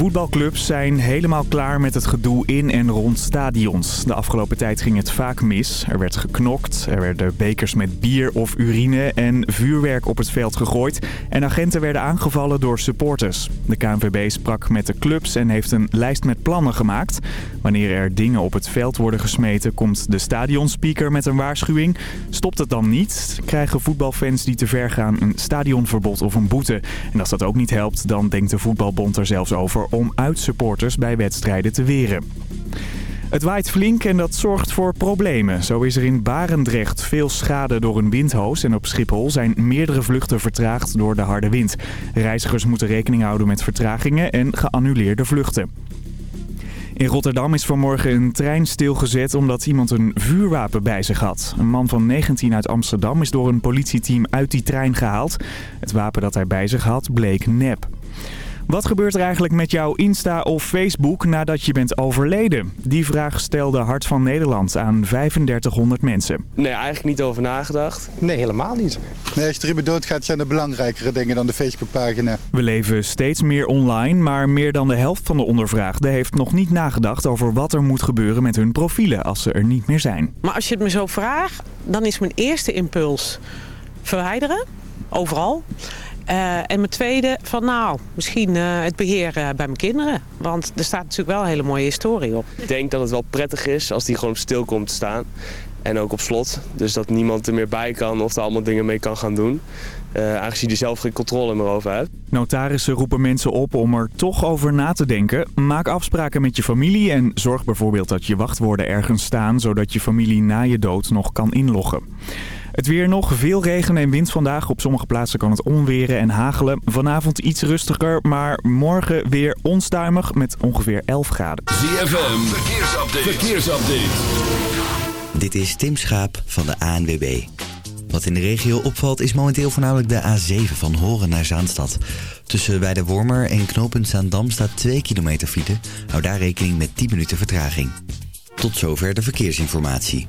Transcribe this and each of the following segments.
voetbalclubs zijn helemaal klaar met het gedoe in en rond stadions. De afgelopen tijd ging het vaak mis. Er werd geknokt, er werden bekers met bier of urine en vuurwerk op het veld gegooid. En agenten werden aangevallen door supporters. De KNVB sprak met de clubs en heeft een lijst met plannen gemaakt. Wanneer er dingen op het veld worden gesmeten, komt de stadionspeaker met een waarschuwing. Stopt het dan niet, krijgen voetbalfans die te ver gaan een stadionverbod of een boete. En als dat ook niet helpt, dan denkt de voetbalbond er zelfs over om uitsupporters bij wedstrijden te weren. Het waait flink en dat zorgt voor problemen. Zo is er in Barendrecht veel schade door een windhoos en op Schiphol zijn meerdere vluchten vertraagd door de harde wind. Reizigers moeten rekening houden met vertragingen en geannuleerde vluchten. In Rotterdam is vanmorgen een trein stilgezet omdat iemand een vuurwapen bij zich had. Een man van 19 uit Amsterdam is door een politieteam uit die trein gehaald. Het wapen dat hij bij zich had bleek nep. Wat gebeurt er eigenlijk met jouw Insta of Facebook nadat je bent overleden? Die vraag stelde Hart van Nederland aan 3500 mensen. Nee, eigenlijk niet over nagedacht. Nee, helemaal niet. Nee, als je erin doodgaat zijn er belangrijkere dingen dan de Facebookpagina. We leven steeds meer online, maar meer dan de helft van de ondervraagden heeft nog niet nagedacht over wat er moet gebeuren met hun profielen als ze er niet meer zijn. Maar als je het me zo vraagt, dan is mijn eerste impuls verwijderen, overal. Eh, en mijn tweede, van nou, misschien eh, het beheer eh, bij mijn kinderen. Want er staat natuurlijk wel een hele mooie historie op. Ik denk dat het wel prettig is als die gewoon stil komt te staan. En ook op slot. Dus dat niemand er meer bij kan of er allemaal dingen mee kan gaan doen. aangezien je zelf geen controle meer over hebt. Notarissen roepen mensen op om er toch over na te denken. Maak afspraken met je familie en zorg bijvoorbeeld dat je wachtwoorden ergens staan... zodat je familie na je dood nog kan inloggen. Het weer nog, veel regen en wind vandaag. Op sommige plaatsen kan het onweren en hagelen. Vanavond iets rustiger, maar morgen weer onstuimig met ongeveer 11 graden. ZFM, verkeersupdate. verkeersupdate. Dit is Tim Schaap van de ANWB. Wat in de regio opvalt is momenteel voornamelijk de A7 van Horen naar Zaanstad. Tussen bij de Wormer en knooppunt Zaandam staat 2 kilometer fietsen. Hou daar rekening met 10 minuten vertraging. Tot zover de verkeersinformatie.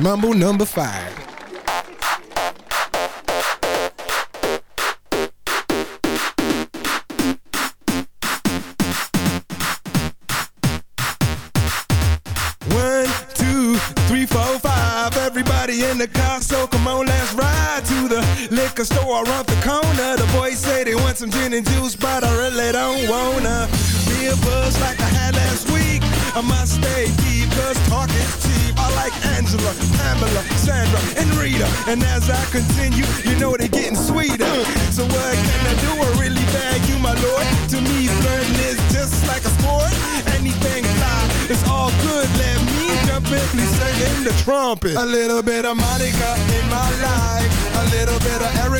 Mambo number five. And as I continue, you know they're getting sweeter. So what can I do? I really bag you, my lord. To me, flirting is just like a sport. Anything fly, it's all good. Let me jump in, please sing in the trumpet. A little bit of Monica in my life, a little bit of Eric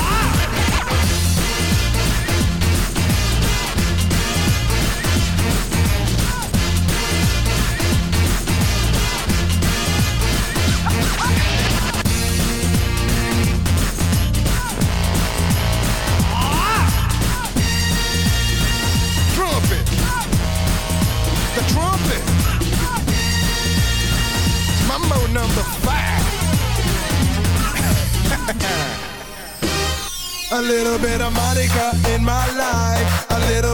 A little bit of Monica in my life. A little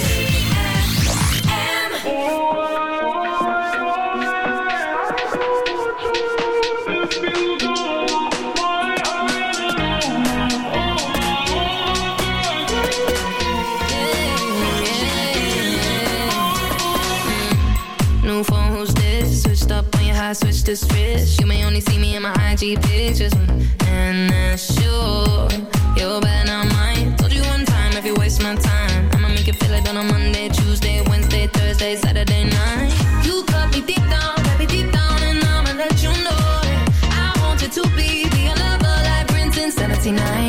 distress. You may only see me in my IG pictures, and that's sure. You're better not mine. Told you one time if you waste my time, I'ma make you feel like on a Monday, Tuesday, Wednesday, Thursday, Saturday night. You cut me deep down, cut me deep down, and I'ma let you know that I want you to be the lover like Prince in '79.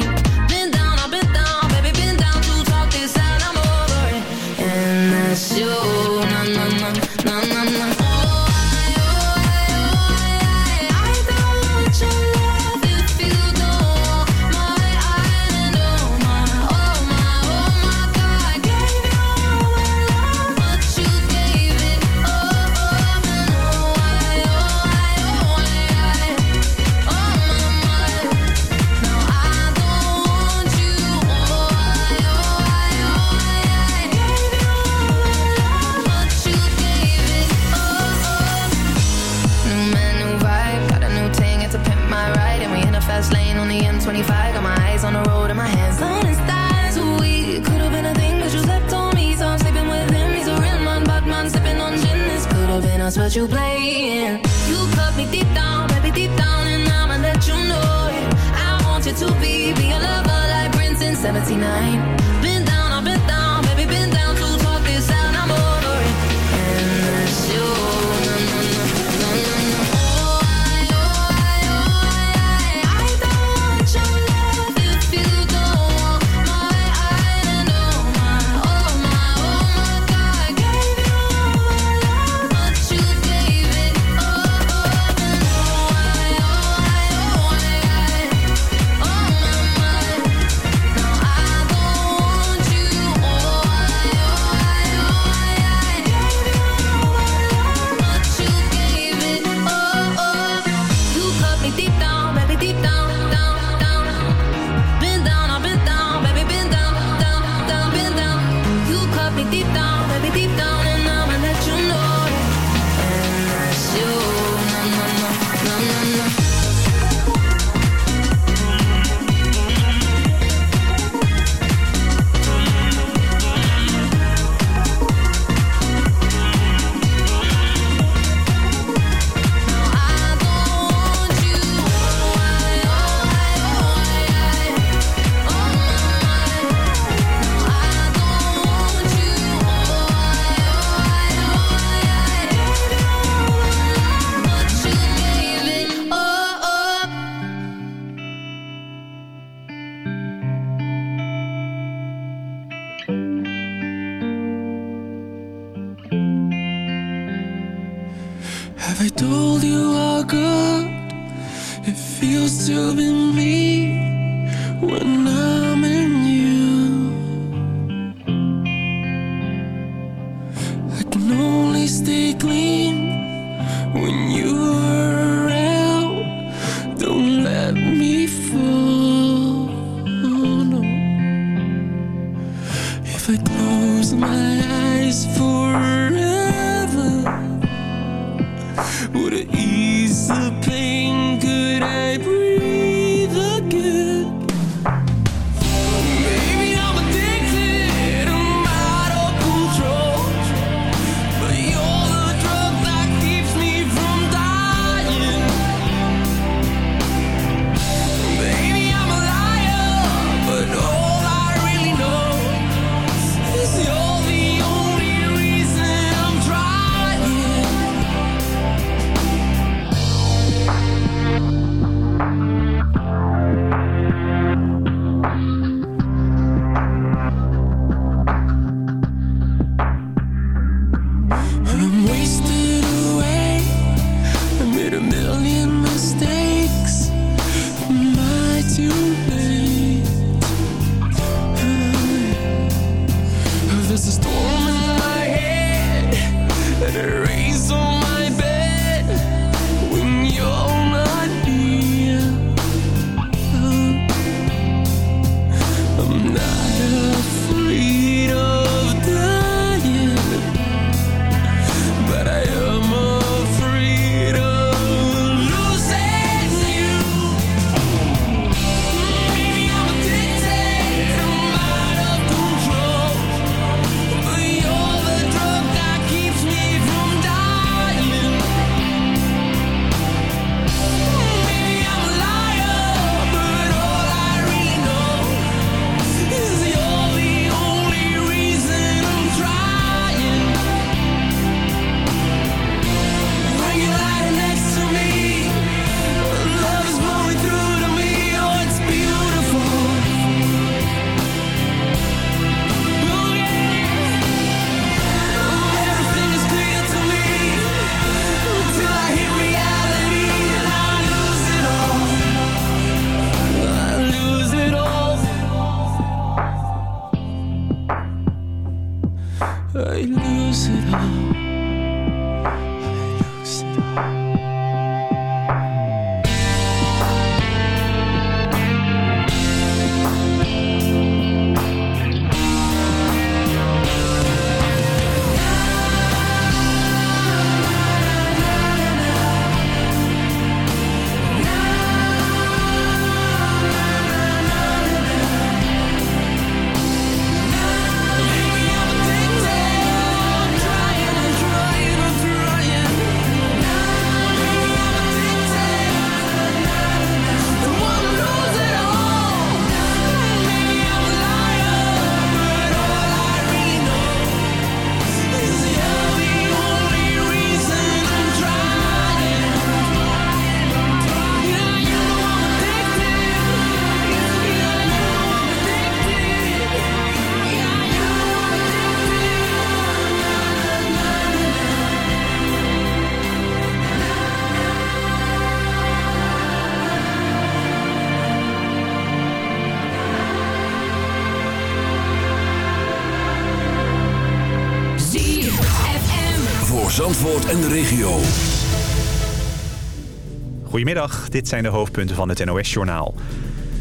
Goedemiddag, dit zijn de hoofdpunten van het NOS-journaal.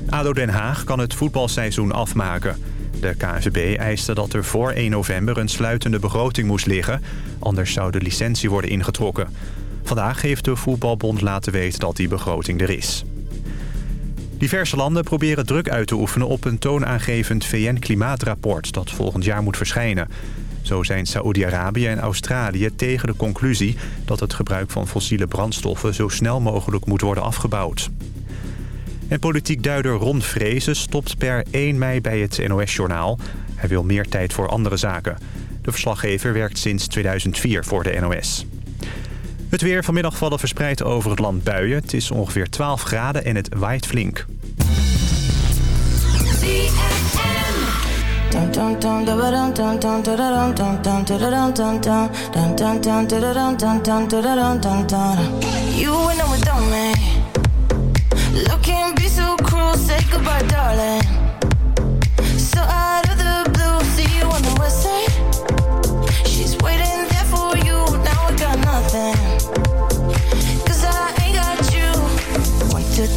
ADO Den Haag kan het voetbalseizoen afmaken. De KNVB eiste dat er voor 1 november een sluitende begroting moest liggen. Anders zou de licentie worden ingetrokken. Vandaag heeft de Voetbalbond laten weten dat die begroting er is. Diverse landen proberen druk uit te oefenen op een toonaangevend VN-klimaatrapport... dat volgend jaar moet verschijnen. Zo zijn Saoedi-Arabië en Australië tegen de conclusie... dat het gebruik van fossiele brandstoffen zo snel mogelijk moet worden afgebouwd. En politiek duider Ron Vrezen stopt per 1 mei bij het NOS-journaal. Hij wil meer tijd voor andere zaken. De verslaggever werkt sinds 2004 voor de NOS. Het weer vanmiddag vallen verspreid over het land buien. Het is ongeveer 12 graden en het waait flink. You went I without me Looking be so cruel, say goodbye darling So out of the blue, see you on the west side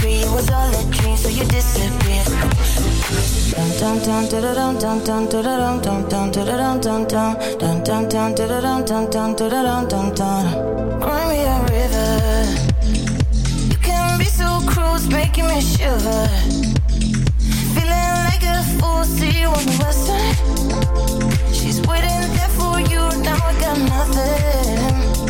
free. It was all a dream, so you disappeared. dun dun dun, dun dun dun, dun dun dun, dun dun dun, dun dun dun, dun dun dun, dun dun dun. Cry me a river. You can be so cruel, making me shiver. Feeling like a fool, see you on the She's waiting there for you, now I got nothing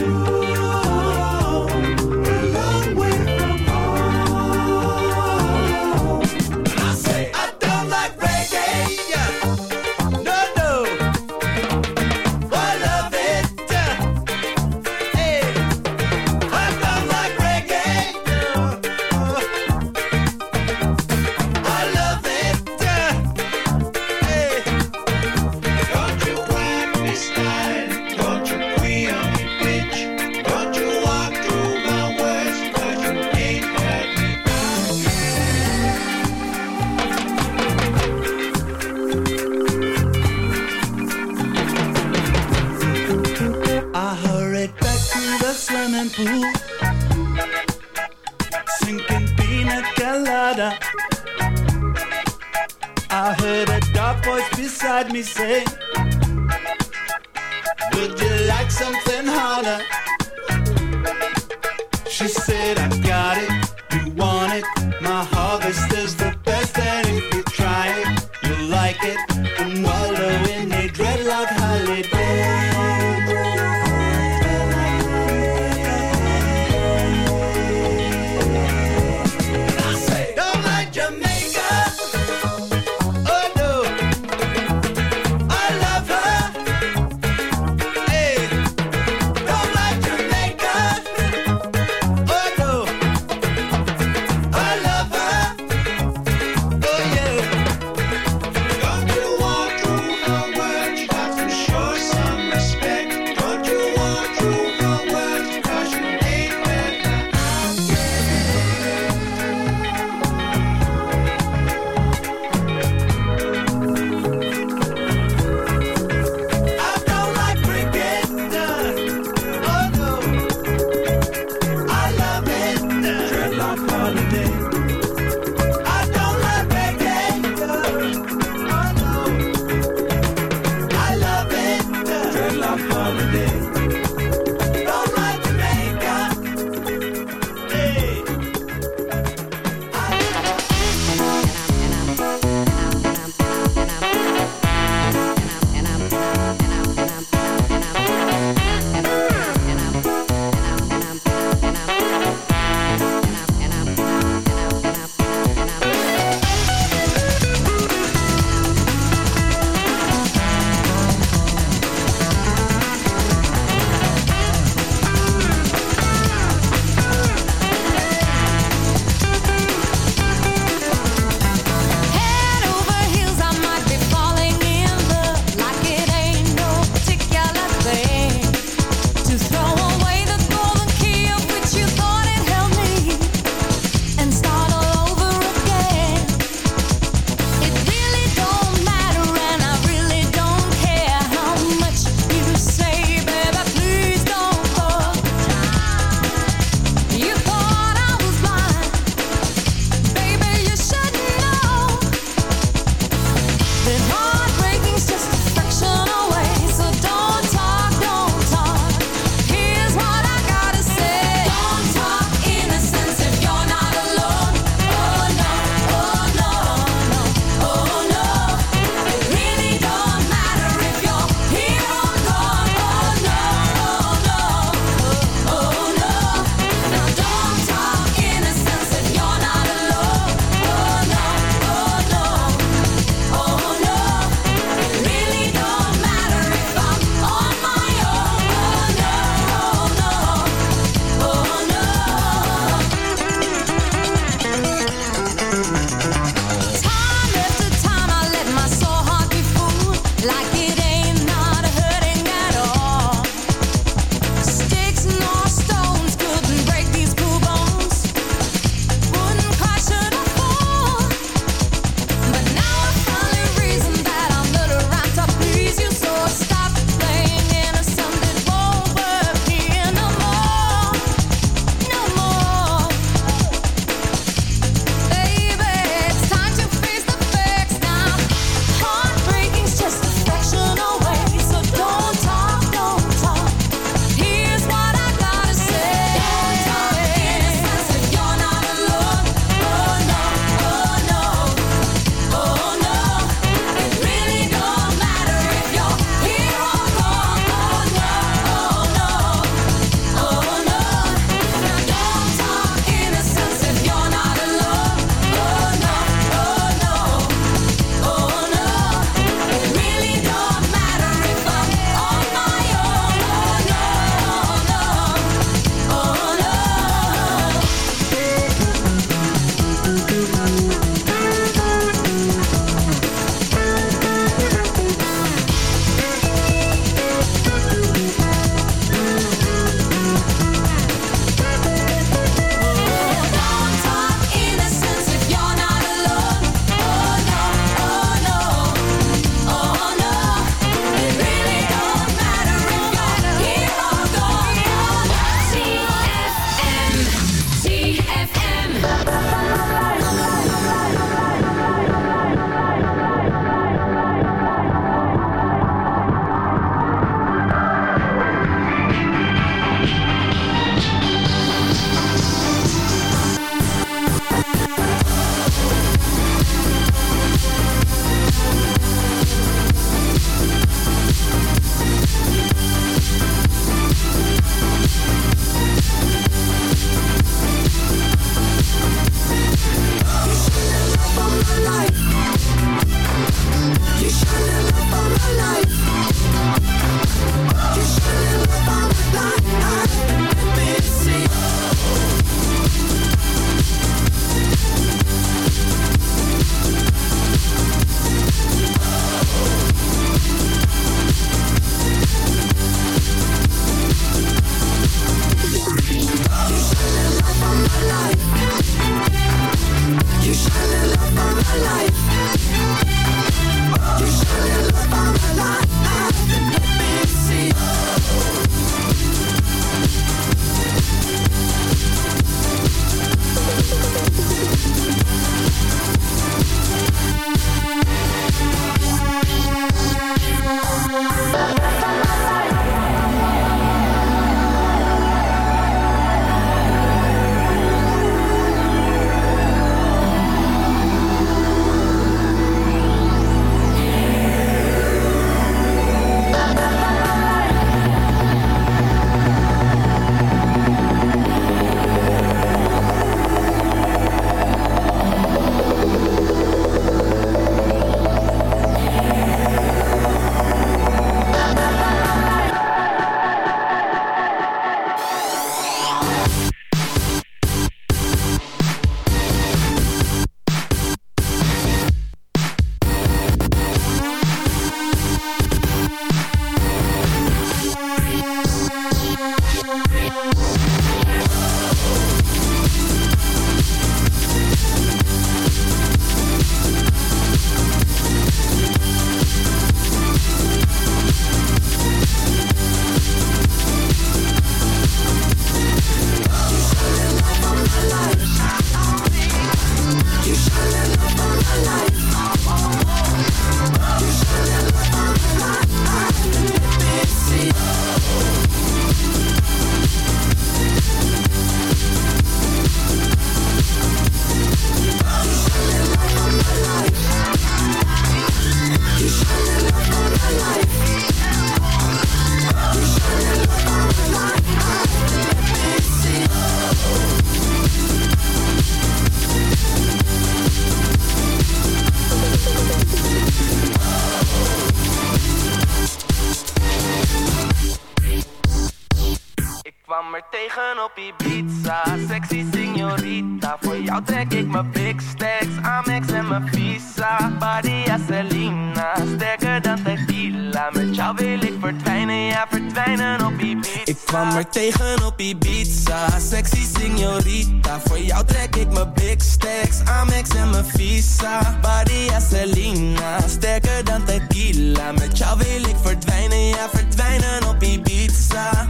vliegen op pizza. sexy signorita. Voor jou trek ik mijn big stacks, Amex en mijn visa. Baria Selena, sterker dan tequila. Met jou wil ik verdwijnen, ja verdwijnen op pizza. Ik kwam er tegen op Ibiza, sexy signorita. Voor jou trek ik mijn big stacks, Amex en mijn visa. Baria Selena, sterker dan tequila. Met jou wil ik verdwijnen, ja verdwijnen op Ibiza.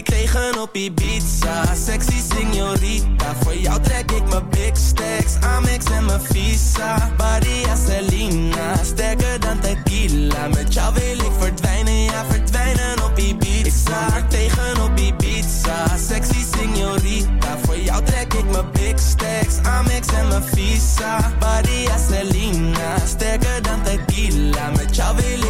ik tegen op Ibiza. Sexy signorita, voor jou trek ik mijn big stacks. Amex en mijn visa. Baria Celina, sterker dan tequila. Met jou wil ik verdwijnen, ja verdwijnen op Ibiza. Ik sta tegen op Ibiza. Sexy signorita, voor jou trek ik mijn big stacks. Amex en mijn visa. Baria Celina, sterker dan tequila. Met jou wil ik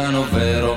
italiano vero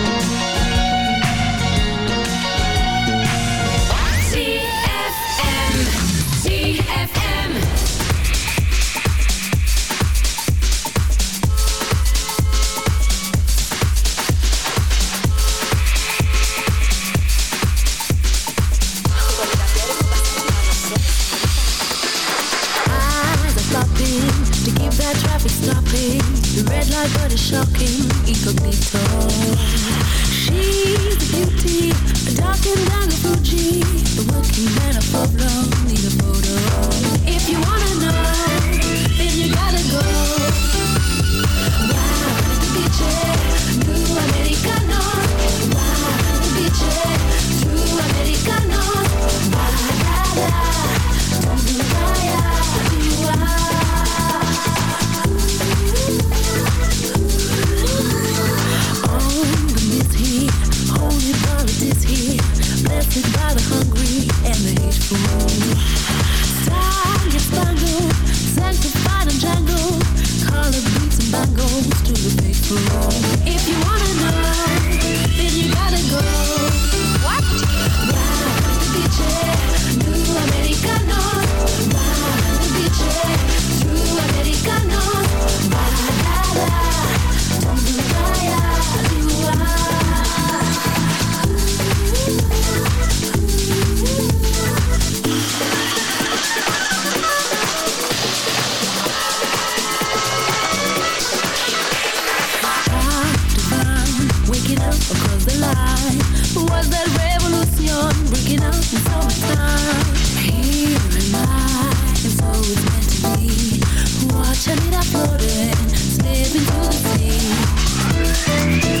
floating, slipping through the sea.